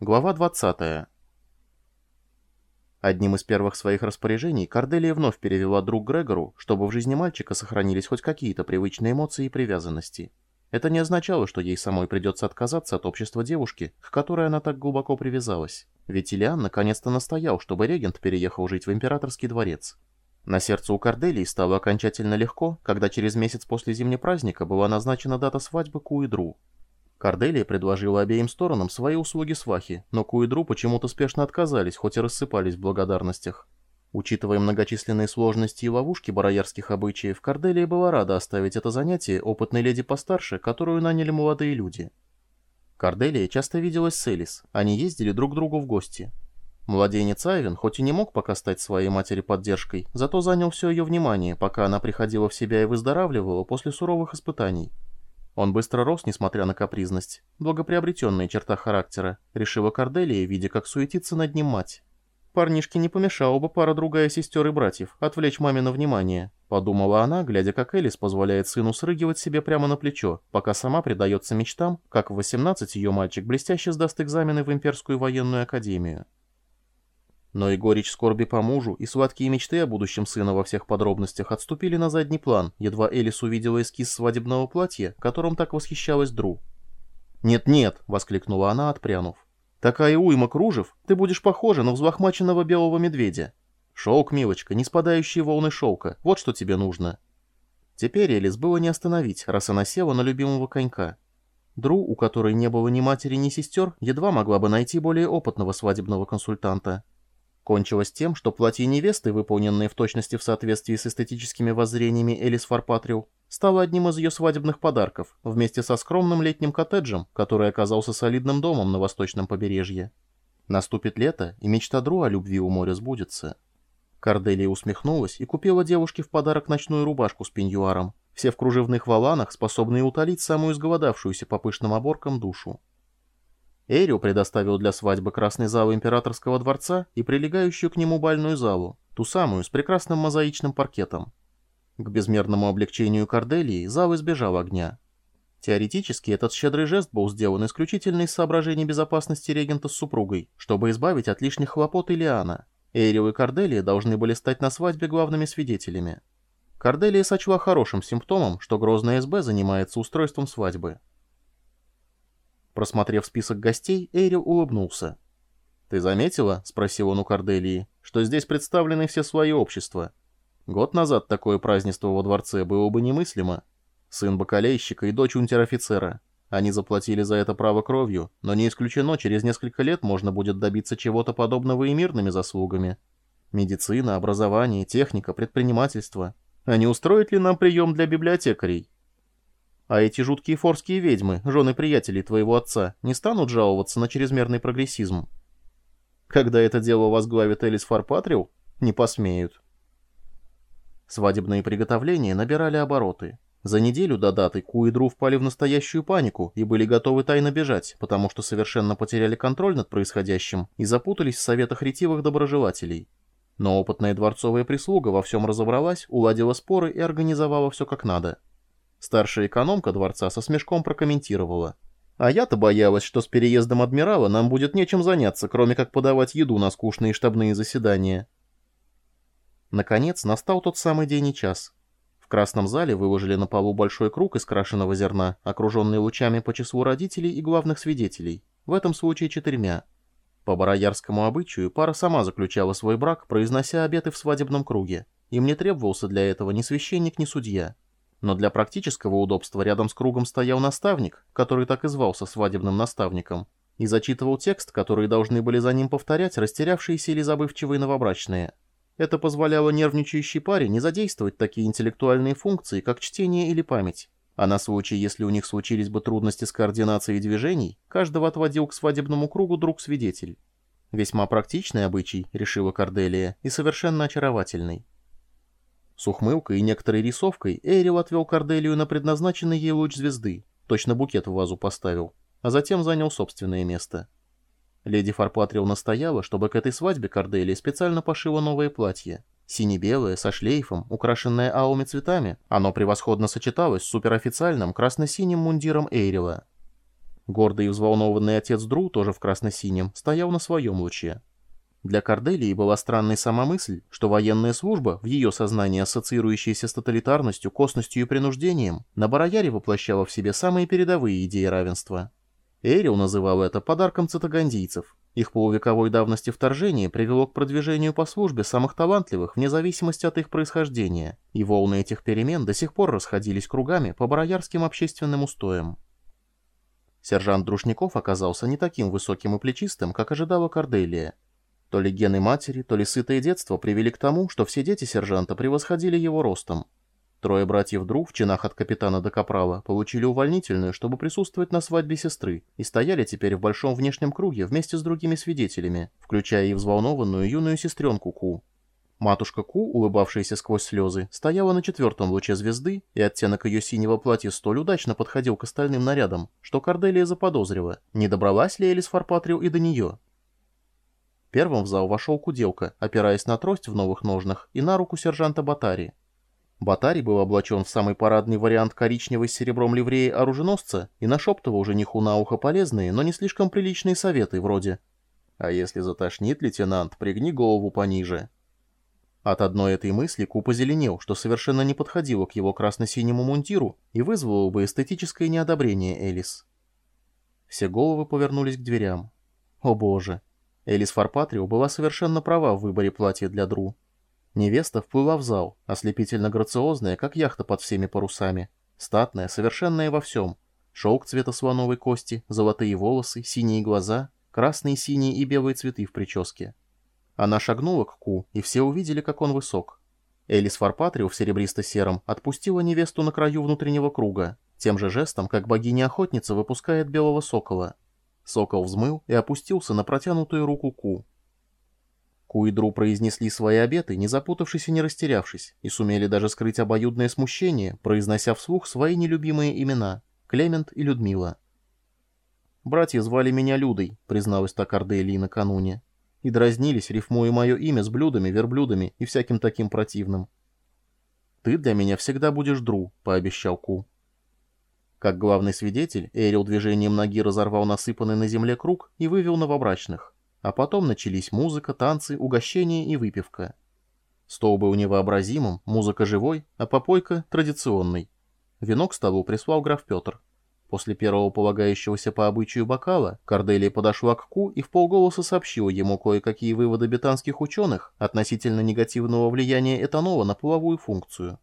Глава 20. Одним из первых своих распоряжений Корделия вновь перевела друг Грегору, чтобы в жизни мальчика сохранились хоть какие-то привычные эмоции и привязанности. Это не означало, что ей самой придется отказаться от общества девушки, к которой она так глубоко привязалась. Ведь Ильян наконец-то настоял, чтобы регент переехал жить в императорский дворец. На сердце у Корделии стало окончательно легко, когда через месяц после зимнего праздника была назначена дата свадьбы Куидру. Корделия предложила обеим сторонам свои услуги свахи, но Куидру почему-то спешно отказались, хоть и рассыпались в благодарностях. Учитывая многочисленные сложности и ловушки бароярских обычаев, Корделия была рада оставить это занятие опытной леди постарше, которую наняли молодые люди. Корделия часто виделась с Элис, они ездили друг к другу в гости. Младенец Айвен, хоть и не мог пока стать своей матери поддержкой, зато занял все ее внимание, пока она приходила в себя и выздоравливала после суровых испытаний. Он быстро рос, несмотря на капризность. Благоприобретенная черта характера, решила Корделия, видя, как суетится над ним мать. Парнишке не помешала бы пара другая сестер и братьев отвлечь мамино внимание, подумала она, глядя, как Элис позволяет сыну срыгивать себе прямо на плечо, пока сама предается мечтам, как в 18 ее мальчик блестяще сдаст экзамены в Имперскую военную академию. Но и горечь скорби по мужу, и сладкие мечты о будущем сына во всех подробностях отступили на задний план, едва Элис увидела эскиз свадебного платья, которым так восхищалась Дру. «Нет-нет!» — воскликнула она, отпрянув. «Такая уйма кружев, ты будешь похожа на взлохмаченного белого медведя. Шелк, милочка, не спадающие волны шелка, вот что тебе нужно». Теперь Элис было не остановить, раз она села на любимого конька. Дру, у которой не было ни матери, ни сестер, едва могла бы найти более опытного свадебного консультанта. Кончилось тем, что платье невесты, выполненное в точности в соответствии с эстетическими воззрениями Элис Фарпатриу, стало одним из ее свадебных подарков, вместе со скромным летним коттеджем, который оказался солидным домом на восточном побережье. Наступит лето, и мечта Дру о любви у моря сбудется. Корделия усмехнулась и купила девушке в подарок ночную рубашку с пеньюаром, все в кружевных валанах, способные утолить самую изголодавшуюся по пышным оборкам душу. Эрио предоставил для свадьбы красный зал императорского дворца и прилегающую к нему бальную залу, ту самую с прекрасным мозаичным паркетом. К безмерному облегчению Корделии зал избежал огня. Теоретически этот щедрый жест был сделан исключительно из соображений безопасности регента с супругой, чтобы избавить от лишних хлопот Илиана. Эрио и Корделия должны были стать на свадьбе главными свидетелями. Корделия сочла хорошим симптомом, что Грозная СБ занимается устройством свадьбы. Просмотрев список гостей, Эйрил улыбнулся. «Ты заметила, — спросил он у Корделии, — что здесь представлены все свои общества? Год назад такое празднество во дворце было бы немыслимо. Сын бакалейщика и дочь унтер-офицера. Они заплатили за это право кровью, но не исключено, через несколько лет можно будет добиться чего-то подобного и мирными заслугами. Медицина, образование, техника, предпринимательство. А не устроит ли нам прием для библиотекарей?» А эти жуткие форские ведьмы, жены приятелей твоего отца, не станут жаловаться на чрезмерный прогрессизм? Когда это дело возглавит Элис Фарпатрил, не посмеют. Свадебные приготовления набирали обороты. За неделю до даты Ку и Дру впали в настоящую панику и были готовы тайно бежать, потому что совершенно потеряли контроль над происходящим и запутались в советах ретивых доброжелателей. Но опытная дворцовая прислуга во всем разобралась, уладила споры и организовала все как надо. Старшая экономка дворца со смешком прокомментировала. А я-то боялась, что с переездом адмирала нам будет нечем заняться, кроме как подавать еду на скучные штабные заседания. Наконец, настал тот самый день и час. В красном зале выложили на полу большой круг из крашеного зерна, окруженный лучами по числу родителей и главных свидетелей, в этом случае четырьмя. По бароярскому обычаю пара сама заключала свой брак, произнося обеты в свадебном круге. Им не требовался для этого ни священник, ни судья. Но для практического удобства рядом с кругом стоял наставник, который так и звался свадебным наставником, и зачитывал текст, который должны были за ним повторять растерявшиеся или забывчивые новобрачные. Это позволяло нервничающей паре не задействовать такие интеллектуальные функции, как чтение или память. А на случай, если у них случились бы трудности с координацией движений, каждого отводил к свадебному кругу друг-свидетель. Весьма практичный обычай, решила Корделия, и совершенно очаровательный. С ухмылкой и некоторой рисовкой Эйрил отвел Корделию на предназначенный ей луч звезды, точно букет в вазу поставил, а затем занял собственное место. Леди Фарпатрил настояла, чтобы к этой свадьбе Корделия специально пошила новое платье. Сине-белое, со шлейфом, украшенное алыми цветами, оно превосходно сочеталось с суперофициальным красно-синим мундиром Эйрила. Гордый и взволнованный отец Дру, тоже в красно-синем, стоял на своем луче. Для Корделии была странной сама мысль, что военная служба, в ее сознании ассоциирующаяся с тоталитарностью, косностью и принуждением, на Барояре воплощала в себе самые передовые идеи равенства. Эрил называл это подарком цитагандийцев. Их полувековой давности вторжение привело к продвижению по службе самых талантливых вне зависимости от их происхождения, и волны этих перемен до сих пор расходились кругами по бароярским общественным устоям. Сержант Друшников оказался не таким высоким и плечистым, как ожидала Корделия, то ли гены матери, то ли сытое детство привели к тому, что все дети сержанта превосходили его ростом. Трое братьев Дру в чинах от капитана до капрала получили увольнительную, чтобы присутствовать на свадьбе сестры, и стояли теперь в большом внешнем круге вместе с другими свидетелями, включая и взволнованную юную сестренку Ку. Матушка Ку, улыбавшаяся сквозь слезы, стояла на четвертом луче звезды, и оттенок ее синего платья столь удачно подходил к остальным нарядам, что Корделия заподозрила, не добралась ли Элис Фарпатрио и до нее. Первым в зал вошел Куделка, опираясь на трость в новых ножнах и на руку сержанта Батари. Батари был облачен в самый парадный вариант коричневой с серебром ливреи оруженосца и нашептывал жениху на ухо полезные, но не слишком приличные советы вроде «А если затошнит, лейтенант, пригни голову пониже». От одной этой мысли Ку позеленел, что совершенно не подходило к его красно-синему мундиру и вызвало бы эстетическое неодобрение Элис. Все головы повернулись к дверям. О боже, Элис Фарпатрио была совершенно права в выборе платья для Дру. Невеста вплыла в зал, ослепительно грациозная, как яхта под всеми парусами. Статная, совершенная во всем. Шелк цвета слоновой кости, золотые волосы, синие глаза, красные, синие и белые цветы в прическе. Она шагнула к Ку, и все увидели, как он высок. Элис Фарпатрио в серебристо-сером отпустила невесту на краю внутреннего круга, тем же жестом, как богиня-охотница выпускает белого сокола. Сокол взмыл и опустился на протянутую руку Ку. Ку и Дру произнесли свои обеты, не запутавшись и не растерявшись, и сумели даже скрыть обоюдное смущение, произнося вслух свои нелюбимые имена — Клемент и Людмила. «Братья звали меня Людой», — призналась так Арделии накануне, и дразнились, рифмуя мое имя с блюдами, верблюдами и всяким таким противным. «Ты для меня всегда будешь Дру», — пообещал Ку. Как главный свидетель, Эрил движением ноги разорвал насыпанный на земле круг и вывел новобрачных. А потом начались музыка, танцы, угощения и выпивка. Стол был невообразимым, музыка живой, а попойка традиционной. Вино к столу прислал граф Петр. После первого полагающегося по обычаю бокала Корделия подошла к Ку и в полголоса сообщила ему кое-какие выводы бетанских ученых относительно негативного влияния этанола на половую функцию.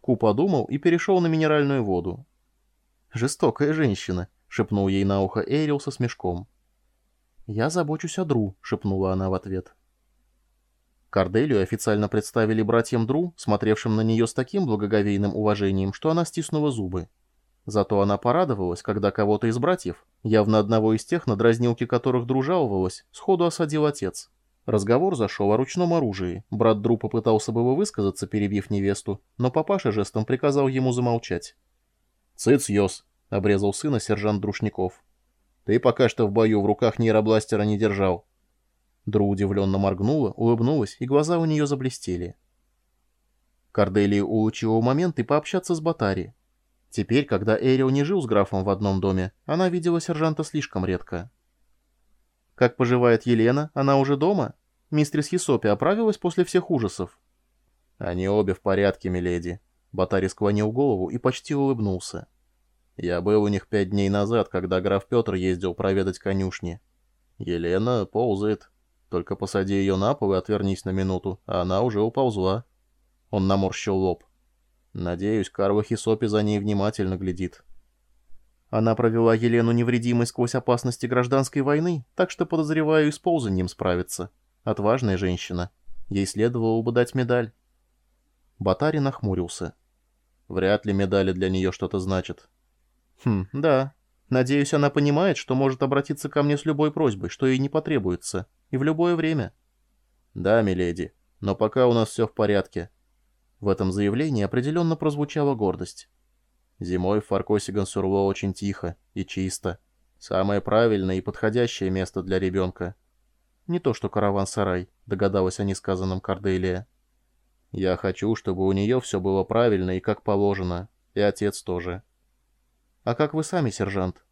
Ку подумал и перешел на минеральную воду. «Жестокая женщина», — шепнул ей на ухо Эйрил со смешком. «Я забочусь о Дру», — шепнула она в ответ. Корделию официально представили братьям Дру, смотревшим на нее с таким благоговейным уважением, что она стиснула зубы. Зато она порадовалась, когда кого-то из братьев, явно одного из тех, на дразнилке которых Дру жаловалась, сходу осадил отец. Разговор зашел о ручном оружии. Брат Дру попытался было высказаться, перебив невесту, но папаша жестом приказал ему замолчать. «Цыц, Йос!» — обрезал сына сержант Друшников. «Ты пока что в бою в руках нейробластера не держал». Дру удивленно моргнула, улыбнулась, и глаза у нее заблестели. Корделия улучила момент и пообщаться с Батари. Теперь, когда Эрио не жил с графом в одном доме, она видела сержанта слишком редко. «Как поживает Елена? Она уже дома? Мистрис Есопи оправилась после всех ужасов?» «Они обе в порядке, миледи», Батари склонил голову и почти улыбнулся. «Я был у них пять дней назад, когда граф Петр ездил проведать конюшни. Елена ползает. Только посади ее на пол и отвернись на минуту, а она уже уползла». Он наморщил лоб. «Надеюсь, Карва Хисопи за ней внимательно глядит». Она провела Елену невредимой сквозь опасности гражданской войны, так что, подозреваю, и с ползанием справится. Отважная женщина. Ей следовало бы дать медаль. Батари нахмурился. Вряд ли медали для нее что-то значат. Хм, да. Надеюсь, она понимает, что может обратиться ко мне с любой просьбой, что ей не потребуется. И в любое время. Да, миледи. Но пока у нас все в порядке. В этом заявлении определенно прозвучала гордость. Зимой в Фаркосе Гансурло очень тихо и чисто. Самое правильное и подходящее место для ребенка. Не то что караван-сарай, догадалась о несказанном Корделия. Я хочу, чтобы у нее все было правильно и как положено. И отец тоже. А как вы сами, сержант?